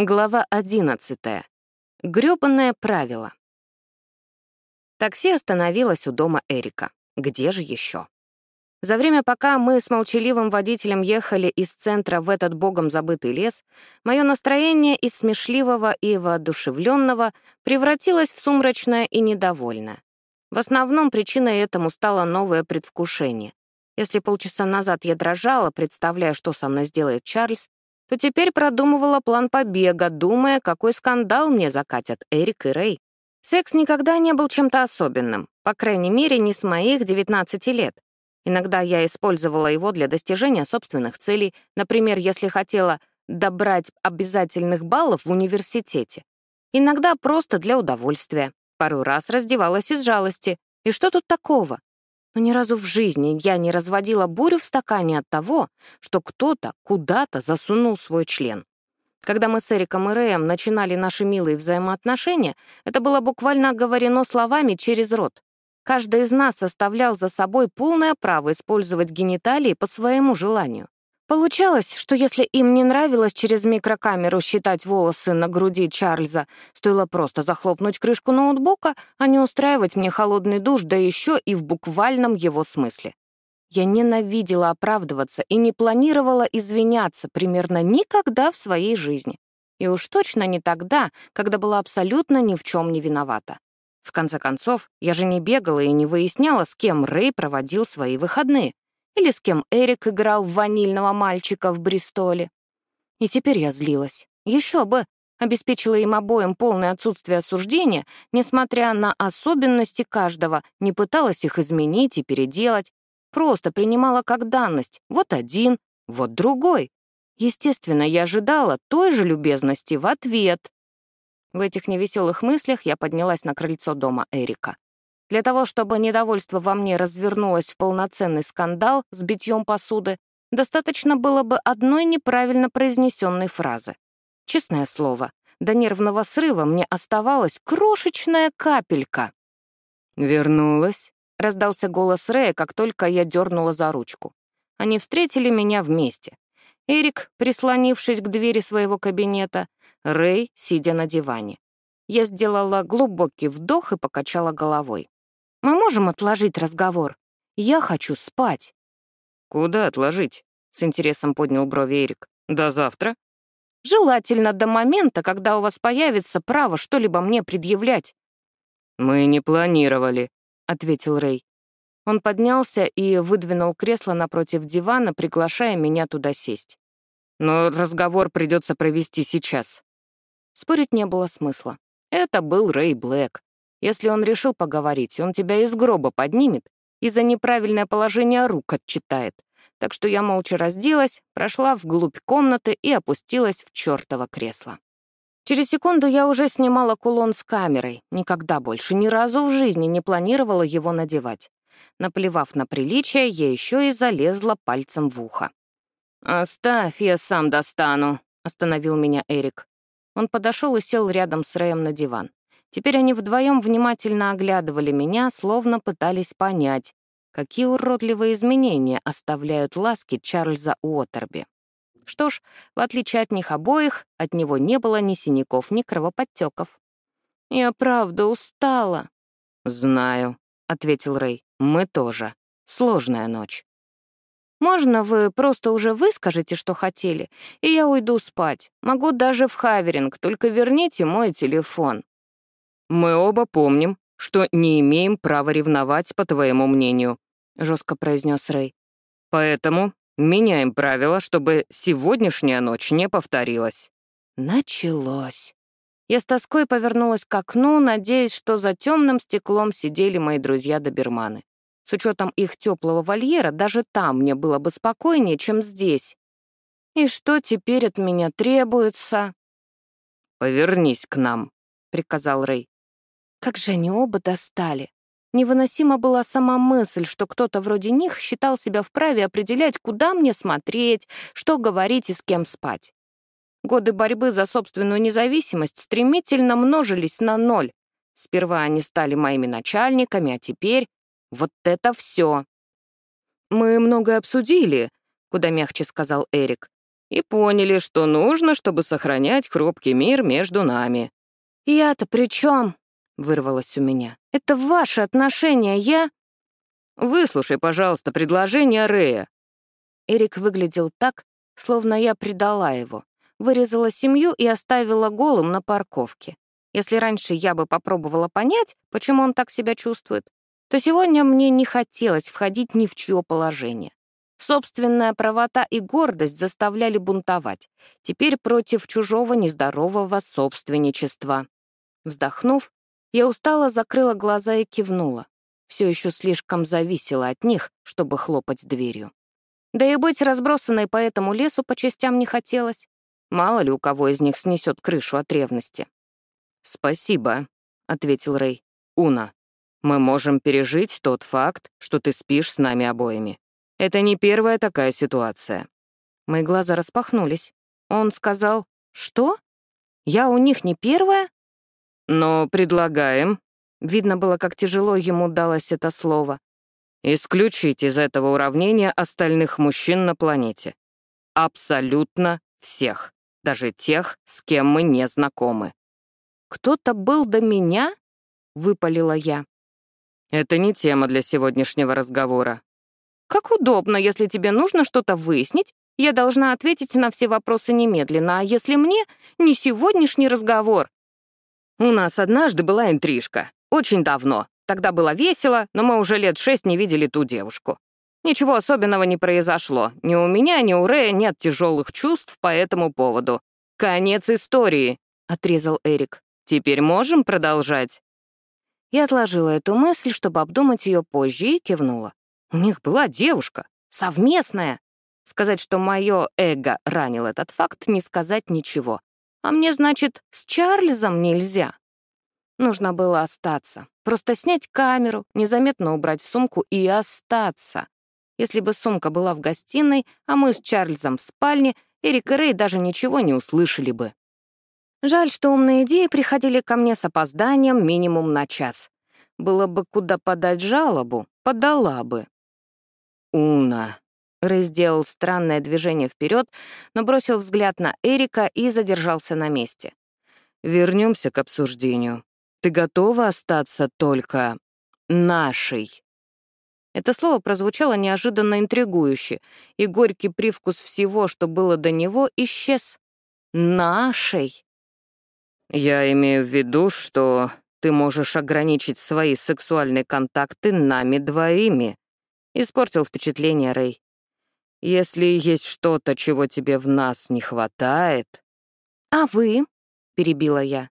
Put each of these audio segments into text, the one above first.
Глава 11. Грёбаное правило. Такси остановилось у дома Эрика. Где же еще? За время, пока мы с молчаливым водителем ехали из центра в этот богом забытый лес, мое настроение из смешливого и воодушевленного превратилось в сумрачное и недовольное. В основном причиной этому стало новое предвкушение. Если полчаса назад я дрожала, представляя, что со мной сделает Чарльз, то теперь продумывала план побега, думая, какой скандал мне закатят Эрик и Рэй. Секс никогда не был чем-то особенным, по крайней мере, не с моих 19 лет. Иногда я использовала его для достижения собственных целей, например, если хотела добрать обязательных баллов в университете. Иногда просто для удовольствия. Пару раз раздевалась из жалости. И что тут такого? Но ни разу в жизни я не разводила бурю в стакане от того, что кто-то куда-то засунул свой член. Когда мы с Эриком и Рэем начинали наши милые взаимоотношения, это было буквально оговорено словами через рот. Каждый из нас оставлял за собой полное право использовать гениталии по своему желанию. Получалось, что если им не нравилось через микрокамеру считать волосы на груди Чарльза, стоило просто захлопнуть крышку ноутбука, а не устраивать мне холодный душ, да еще и в буквальном его смысле. Я ненавидела оправдываться и не планировала извиняться примерно никогда в своей жизни. И уж точно не тогда, когда была абсолютно ни в чем не виновата. В конце концов, я же не бегала и не выясняла, с кем Рэй проводил свои выходные или с кем Эрик играл в ванильного мальчика в Бристоле. И теперь я злилась. Еще бы, обеспечила им обоим полное отсутствие осуждения, несмотря на особенности каждого, не пыталась их изменить и переделать, просто принимала как данность, вот один, вот другой. Естественно, я ожидала той же любезности в ответ. В этих невеселых мыслях я поднялась на крыльцо дома Эрика. Для того, чтобы недовольство во мне развернулось в полноценный скандал с битьем посуды, достаточно было бы одной неправильно произнесенной фразы. Честное слово, до нервного срыва мне оставалась крошечная капелька. «Вернулась?» — раздался голос Рэя, как только я дернула за ручку. Они встретили меня вместе. Эрик, прислонившись к двери своего кабинета, Рэй, сидя на диване. Я сделала глубокий вдох и покачала головой. Мы можем отложить разговор? Я хочу спать». «Куда отложить?» — с интересом поднял брови Эрик. «До завтра?» «Желательно до момента, когда у вас появится право что-либо мне предъявлять». «Мы не планировали», — ответил Рэй. Он поднялся и выдвинул кресло напротив дивана, приглашая меня туда сесть. «Но разговор придется провести сейчас». Спорить не было смысла. Это был Рэй Блэк. Если он решил поговорить, он тебя из гроба поднимет и за неправильное положение рук отчитает. Так что я молча разделась, прошла вглубь комнаты и опустилась в чертово кресло. Через секунду я уже снимала кулон с камерой. Никогда больше, ни разу в жизни не планировала его надевать. Наплевав на приличие, я еще и залезла пальцем в ухо. «Оставь, я сам достану», — остановил меня Эрик. Он подошел и сел рядом с Рэем на диван. Теперь они вдвоем внимательно оглядывали меня, словно пытались понять, какие уродливые изменения оставляют ласки Чарльза Уотерби. Что ж, в отличие от них обоих, от него не было ни синяков, ни кровоподтеков. «Я правда устала». «Знаю», — ответил Рэй. «Мы тоже. Сложная ночь». «Можно вы просто уже выскажете, что хотели, и я уйду спать. Могу даже в хаверинг, только верните мой телефон». «Мы оба помним, что не имеем права ревновать, по твоему мнению», — жестко произнес Рэй. «Поэтому меняем правила, чтобы сегодняшняя ночь не повторилась». Началось. Я с тоской повернулась к окну, надеясь, что за темным стеклом сидели мои друзья-доберманы. С учетом их теплого вольера, даже там мне было бы спокойнее, чем здесь. И что теперь от меня требуется? «Повернись к нам», — приказал Рэй. Как же они оба достали. Невыносима была сама мысль, что кто-то вроде них считал себя вправе определять, куда мне смотреть, что говорить и с кем спать. Годы борьбы за собственную независимость стремительно множились на ноль. Сперва они стали моими начальниками, а теперь вот это все. «Мы многое обсудили», — куда мягче сказал Эрик. и поняли, что нужно, чтобы сохранять хрупкий мир между нами». «Я-то при чем? Вырвалось у меня. «Это ваши отношения, я...» «Выслушай, пожалуйста, предложение Рэя». Эрик выглядел так, словно я предала его, вырезала семью и оставила голым на парковке. Если раньше я бы попробовала понять, почему он так себя чувствует, то сегодня мне не хотелось входить ни в чье положение. Собственная правота и гордость заставляли бунтовать. Теперь против чужого нездорового собственничества. Вздохнув, я устало закрыла глаза и кивнула. Все еще слишком зависела от них, чтобы хлопать дверью. Да и быть разбросанной по этому лесу по частям не хотелось. Мало ли у кого из них снесет крышу от ревности. «Спасибо», — ответил Рэй. «Уна, мы можем пережить тот факт, что ты спишь с нами обоими. Это не первая такая ситуация». Мои глаза распахнулись. Он сказал, «Что? Я у них не первая?» «Но предлагаем...» Видно было, как тяжело ему далось это слово. «Исключить из этого уравнения остальных мужчин на планете. Абсолютно всех, даже тех, с кем мы не знакомы». «Кто-то был до меня?» — выпалила я. Это не тема для сегодняшнего разговора. Как удобно, если тебе нужно что-то выяснить, я должна ответить на все вопросы немедленно, а если мне — не сегодняшний разговор? У нас однажды была интрижка. Очень давно. Тогда было весело, но мы уже лет шесть не видели ту девушку. Ничего особенного не произошло. Ни у меня, ни у Рэя нет тяжелых чувств по этому поводу. Конец истории, — отрезал Эрик. Теперь можем продолжать? Я отложила эту мысль, чтобы обдумать ее позже, и кивнула. У них была девушка, совместная. Сказать, что мое эго ранил этот факт, не сказать ничего. А мне, значит, с Чарльзом нельзя. Нужно было остаться. Просто снять камеру, незаметно убрать в сумку и остаться. Если бы сумка была в гостиной, а мы с Чарльзом в спальне, Эрик и Рэй даже ничего не услышали бы. Жаль, что умные идеи приходили ко мне с опозданием минимум на час. Было бы куда подать жалобу, подала бы. «Уна», Рэй сделал странное движение вперед, но бросил взгляд на Эрика и задержался на месте. Вернемся к обсуждению. Ты готова остаться только нашей?» Это слово прозвучало неожиданно интригующе, и горький привкус всего, что было до него, исчез. «Нашей». Я имею в виду, что ты можешь ограничить свои сексуальные контакты нами двоими. Испортил впечатление Рэй. Если есть что-то, чего тебе в нас не хватает... А вы, перебила я,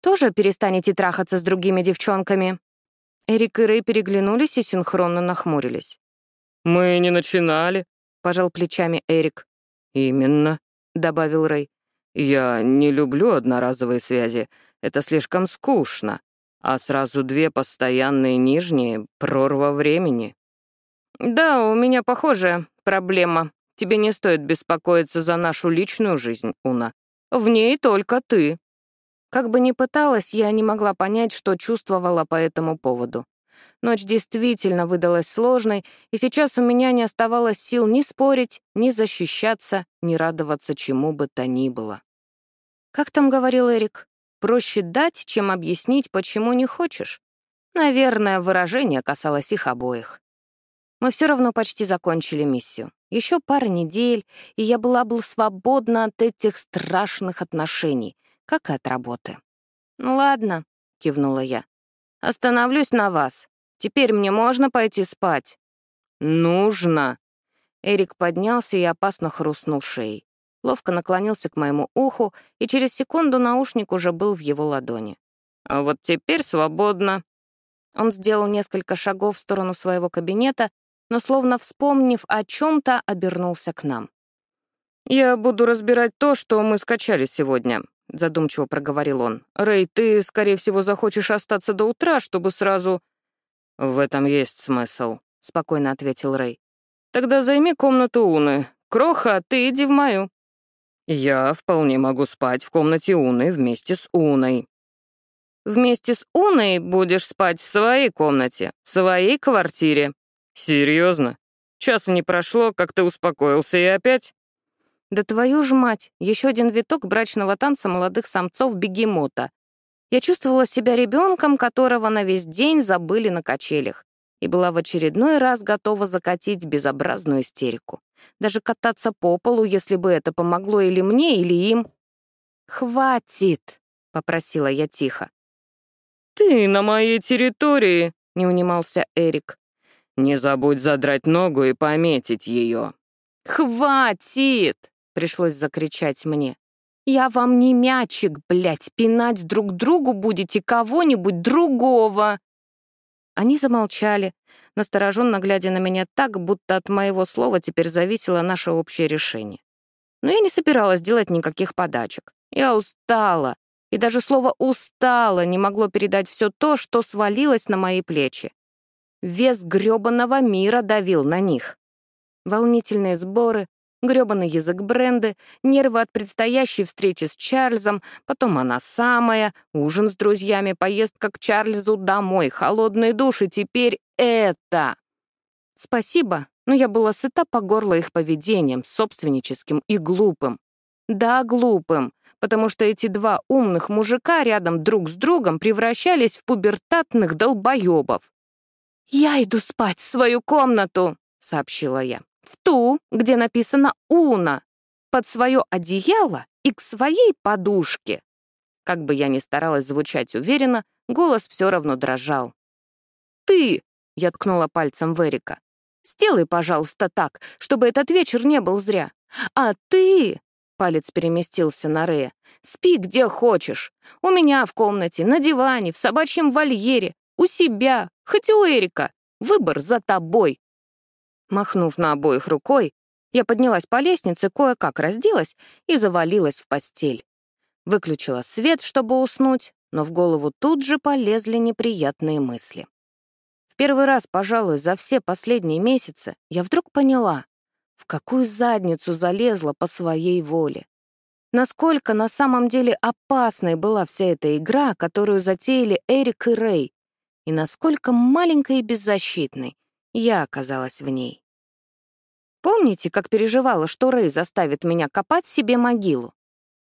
тоже перестанете трахаться с другими девчонками? Эрик и Рэй переглянулись и синхронно нахмурились. «Мы не начинали», — пожал плечами Эрик. «Именно», — добавил Рэй. «Я не люблю одноразовые связи. Это слишком скучно. А сразу две постоянные нижние — прорва времени». «Да, у меня похожая проблема. Тебе не стоит беспокоиться за нашу личную жизнь, Уна. В ней только ты». Как бы ни пыталась, я не могла понять, что чувствовала по этому поводу. Ночь действительно выдалась сложной, и сейчас у меня не оставалось сил ни спорить, ни защищаться, ни радоваться чему бы то ни было. Как там говорил Эрик? Проще дать, чем объяснить, почему не хочешь. Наверное, выражение касалось их обоих. Мы все равно почти закончили миссию. Еще пара недель, и я была бы свободна от этих страшных отношений, как и от работы. «Ну ладно», — кивнула я. «Остановлюсь на вас. Теперь мне можно пойти спать?» «Нужно!» Эрик поднялся и опасно хрустнул шеей. Ловко наклонился к моему уху, и через секунду наушник уже был в его ладони. «А вот теперь свободно». Он сделал несколько шагов в сторону своего кабинета, но, словно вспомнив о чем то обернулся к нам. «Я буду разбирать то, что мы скачали сегодня», — задумчиво проговорил он. «Рэй, ты, скорее всего, захочешь остаться до утра, чтобы сразу...» «В этом есть смысл», — спокойно ответил Рэй. «Тогда займи комнату Уны. Кроха, ты иди в мою». «Я вполне могу спать в комнате Уны вместе с Уной». «Вместе с Уной будешь спать в своей комнате, в своей квартире». «Серьезно? Часа не прошло, как ты успокоился и опять?» Да твою ж мать, еще один виток брачного танца молодых самцов бегемота. Я чувствовала себя ребенком, которого на весь день забыли на качелях, и была в очередной раз готова закатить безобразную истерику. Даже кататься по полу, если бы это помогло или мне, или им. «Хватит!» — попросила я тихо. «Ты на моей территории!» — не унимался Эрик. «Не забудь задрать ногу и пометить ее». «Хватит!» Пришлось закричать мне. «Я вам не мячик, блядь, пинать друг другу будете кого-нибудь другого!» Они замолчали, настороженно глядя на меня так, будто от моего слова теперь зависело наше общее решение. Но я не собиралась делать никаких подачек. Я устала, и даже слово «устала» не могло передать все то, что свалилось на мои плечи. Вес грёбаного мира давил на них. Волнительные сборы, грёбаный язык бренды, нервы от предстоящей встречи с Чарльзом, потом она самая, ужин с друзьями, поездка к Чарльзу домой, холодные души, теперь это. Спасибо, но я была сыта по горло их поведением, собственническим и глупым. Да, глупым, потому что эти два умных мужика рядом друг с другом превращались в пубертатных долбоебов. «Я иду спать в свою комнату», — сообщила я в ту, где написано «Уна», под свое одеяло и к своей подушке. Как бы я ни старалась звучать уверенно, голос все равно дрожал. «Ты!» — я ткнула пальцем в Эрика. «Сделай, пожалуйста, так, чтобы этот вечер не был зря. А ты...» — палец переместился на Рея. «Спи где хочешь. У меня в комнате, на диване, в собачьем вольере, у себя, хоть у Эрика. Выбор за тобой. Махнув на обоих рукой, я поднялась по лестнице, кое-как разделась и завалилась в постель. Выключила свет, чтобы уснуть, но в голову тут же полезли неприятные мысли. В первый раз, пожалуй, за все последние месяцы я вдруг поняла, в какую задницу залезла по своей воле. Насколько на самом деле опасной была вся эта игра, которую затеяли Эрик и Рэй, и насколько маленькой и беззащитной я оказалась в ней. Помните, как переживала, что Рэй заставит меня копать себе могилу?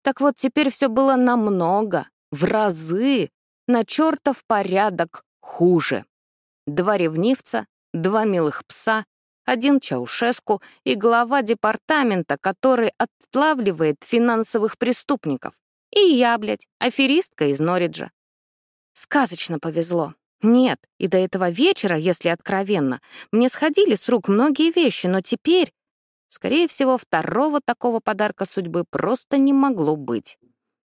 Так вот, теперь все было намного, в разы, на чертов порядок хуже. Два ревнивца, два милых пса, один Чаушеску и глава департамента, который отлавливает финансовых преступников. И я, блядь, аферистка из Норриджа. Сказочно повезло. Нет, и до этого вечера, если откровенно, мне сходили с рук многие вещи, но теперь, скорее всего, второго такого подарка судьбы просто не могло быть.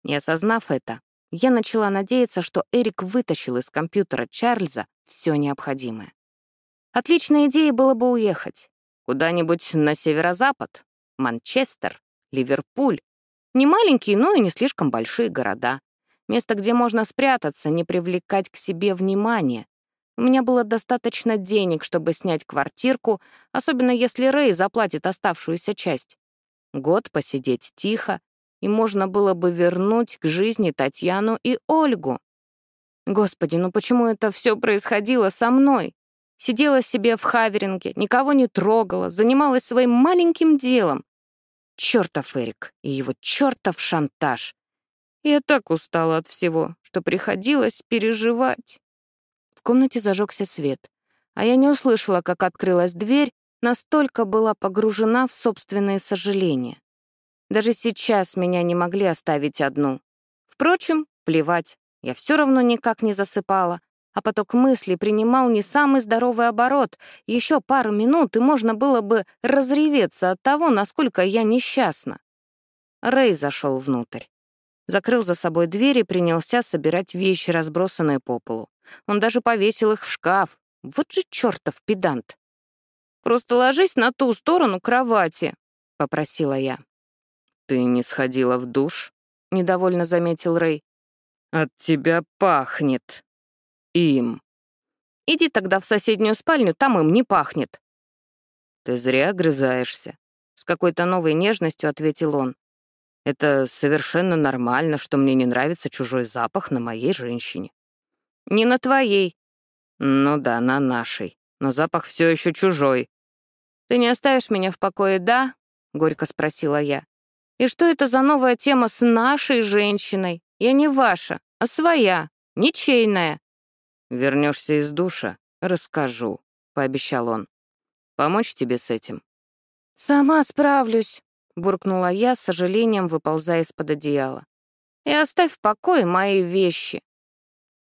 И осознав это, я начала надеяться, что Эрик вытащил из компьютера Чарльза все необходимое. Отличной идеей было бы уехать. Куда-нибудь на северо-запад, Манчестер, Ливерпуль. Не маленькие, но и не слишком большие города. Место, где можно спрятаться, не привлекать к себе внимания. У меня было достаточно денег, чтобы снять квартирку, особенно если Рэй заплатит оставшуюся часть. Год посидеть тихо, и можно было бы вернуть к жизни Татьяну и Ольгу. Господи, ну почему это все происходило со мной? Сидела себе в хаверинге, никого не трогала, занималась своим маленьким делом. Чёртов Эрик и его чёртов шантаж. Я так устала от всего, что приходилось переживать. В комнате зажегся свет, а я не услышала, как открылась дверь, настолько была погружена в собственные сожаления. Даже сейчас меня не могли оставить одну. Впрочем, плевать, я все равно никак не засыпала, а поток мыслей принимал не самый здоровый оборот. Еще пару минут, и можно было бы разреветься от того, насколько я несчастна. Рэй зашел внутрь закрыл за собой дверь и принялся собирать вещи, разбросанные по полу. Он даже повесил их в шкаф. Вот же чертов педант. «Просто ложись на ту сторону кровати», — попросила я. «Ты не сходила в душ?» — недовольно заметил Рэй. «От тебя пахнет. Им». «Иди тогда в соседнюю спальню, там им не пахнет». «Ты зря огрызаешься», — с какой-то новой нежностью ответил он. Это совершенно нормально, что мне не нравится чужой запах на моей женщине. Не на твоей. Ну да, на нашей. Но запах все еще чужой. Ты не оставишь меня в покое, да? Горько спросила я. И что это за новая тема с нашей женщиной? Я не ваша, а своя, ничейная. Вернешься из душа, расскажу, пообещал он. Помочь тебе с этим? Сама справлюсь, буркнула я, с сожалением выползая из-под одеяла. И оставь в покое мои вещи.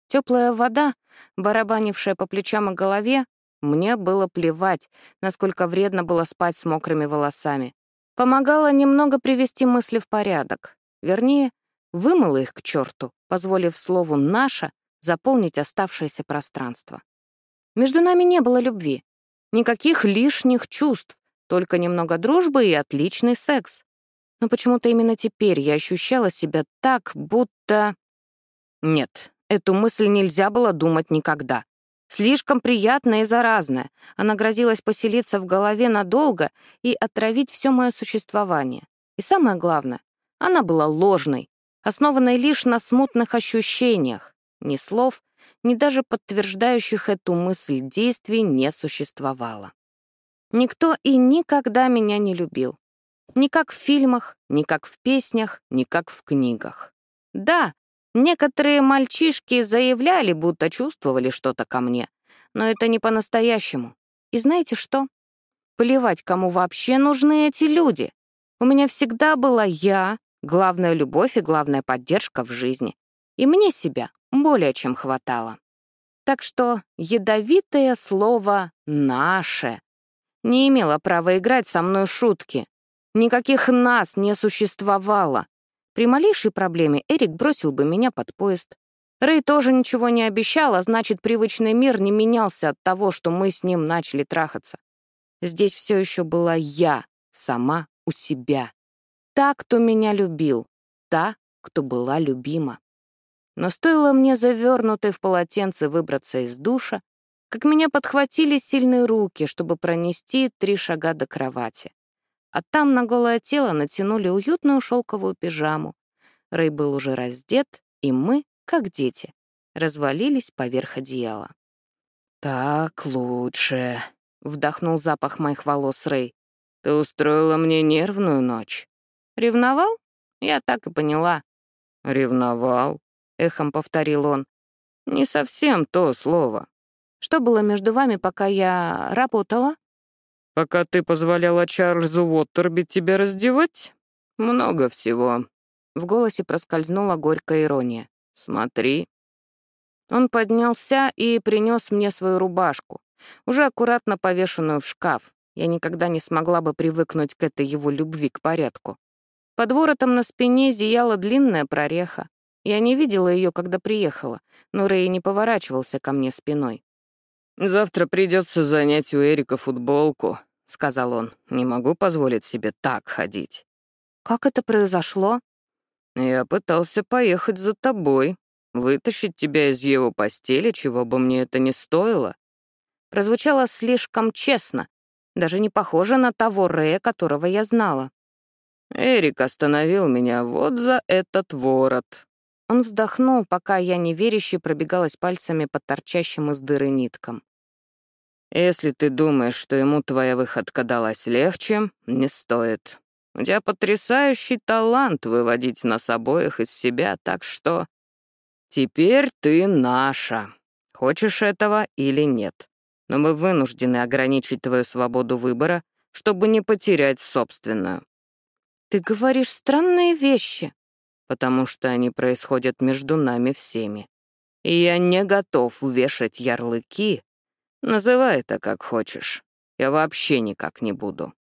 Теплая вода, барабанившая по плечам и голове, мне было плевать, насколько вредно было спать с мокрыми волосами. Помогала немного привести мысли в порядок. Вернее, вымыла их к черту, позволив слову «наша» заполнить оставшееся пространство. Между нами не было любви. Никаких лишних чувств, только немного дружбы и отличный секс. Но почему-то именно теперь я ощущала себя так, будто... Нет, эту мысль нельзя было думать никогда. Слишком приятная и заразная. Она грозилась поселиться в голове надолго и отравить все мое существование. И самое главное, она была ложной, основанной лишь на смутных ощущениях. Ни слов, ни даже подтверждающих эту мысль действий не существовало. Никто и никогда меня не любил. Ни как в фильмах, ни как в песнях, ни как в книгах. Да, некоторые мальчишки заявляли, будто чувствовали что-то ко мне, но это не по-настоящему. И знаете что? Плевать, кому вообще нужны эти люди. У меня всегда была я, главная любовь и главная поддержка в жизни. И мне себя более чем хватало. Так что ядовитое слово «наше» не имела права играть со мной шутки. Никаких нас не существовало. При малейшей проблеме Эрик бросил бы меня под поезд. Рэй тоже ничего не обещал, а значит, привычный мир не менялся от того, что мы с ним начали трахаться. Здесь все еще была я, сама у себя. Та, кто меня любил, та, кто была любима. Но стоило мне завернутой в полотенце выбраться из душа, как меня подхватили сильные руки, чтобы пронести три шага до кровати. А там на голое тело натянули уютную шелковую пижаму. Рэй был уже раздет, и мы, как дети, развалились поверх одеяла. «Так лучше», — вдохнул запах моих волос Рэй. «Ты устроила мне нервную ночь». «Ревновал?» Я так и поняла. «Ревновал», — эхом повторил он. «Не совсем то слово. Что было между вами, пока я работала?» «Пока ты позволяла Чарльзу Уоттерби тебя раздевать? Много всего». В голосе проскользнула горькая ирония. «Смотри». Он поднялся и принес мне свою рубашку, уже аккуратно повешенную в шкаф. Я никогда не смогла бы привыкнуть к этой его любви к порядку. Под воротом на спине зияла длинная прореха. Я не видела ее, когда приехала, но Рэй не поворачивался ко мне спиной. «Завтра придется занять у Эрика футболку», — сказал он. «Не могу позволить себе так ходить». «Как это произошло?» «Я пытался поехать за тобой, вытащить тебя из его постели, чего бы мне это ни стоило». Прозвучало слишком честно, даже не похоже на того Рэя, которого я знала. «Эрик остановил меня вот за этот ворот». Он вздохнул, пока я неверяще пробегалась пальцами по торчащим из дыры ниткам. Если ты думаешь, что ему твоя выходка далась легче, не стоит. У тебя потрясающий талант выводить нас обоих из себя, так что... Теперь ты наша. Хочешь этого или нет. Но мы вынуждены ограничить твою свободу выбора, чтобы не потерять собственную. Ты говоришь странные вещи. Потому что они происходят между нами всеми. И я не готов вешать ярлыки Называй это как хочешь. Я вообще никак не буду».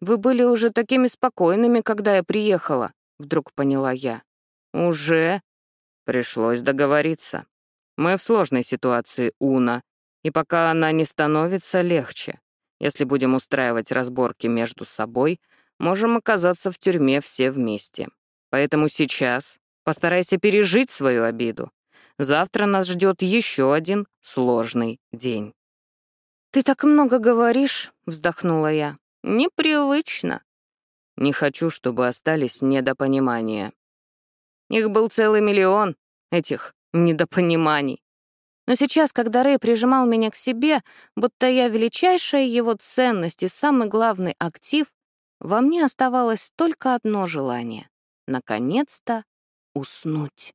«Вы были уже такими спокойными, когда я приехала», — вдруг поняла я. «Уже?» Пришлось договориться. Мы в сложной ситуации, Уна, и пока она не становится легче. Если будем устраивать разборки между собой, можем оказаться в тюрьме все вместе. Поэтому сейчас постарайся пережить свою обиду. Завтра нас ждет еще один сложный день. «Ты так много говоришь», — вздохнула я. «Непривычно». «Не хочу, чтобы остались недопонимания». Их был целый миллион, этих недопониманий. Но сейчас, когда Рэй прижимал меня к себе, будто я величайшая его ценность и самый главный актив, Во мне оставалось только одно желание — наконец-то уснуть.